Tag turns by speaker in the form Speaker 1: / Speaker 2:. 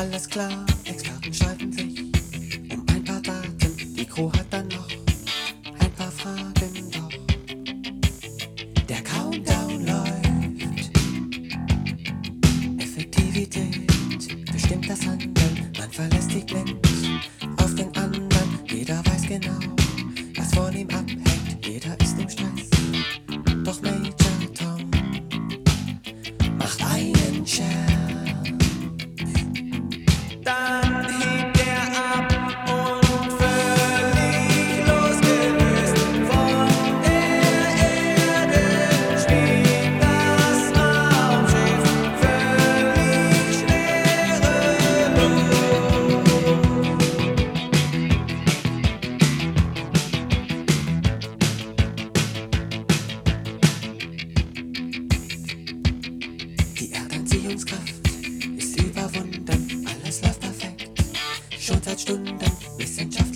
Speaker 1: Alles klar, Experten schreiben sich um ein paar Daten. Die Crew hat dann noch ein paar Fragen, doch der Countdown läuft. Effektivität bestimmt das Handeln. Man verlässt sich blind auf den anderen. Jeder weiß genau, was von ihm abhängt. schon seit Stunden. Wissenschaft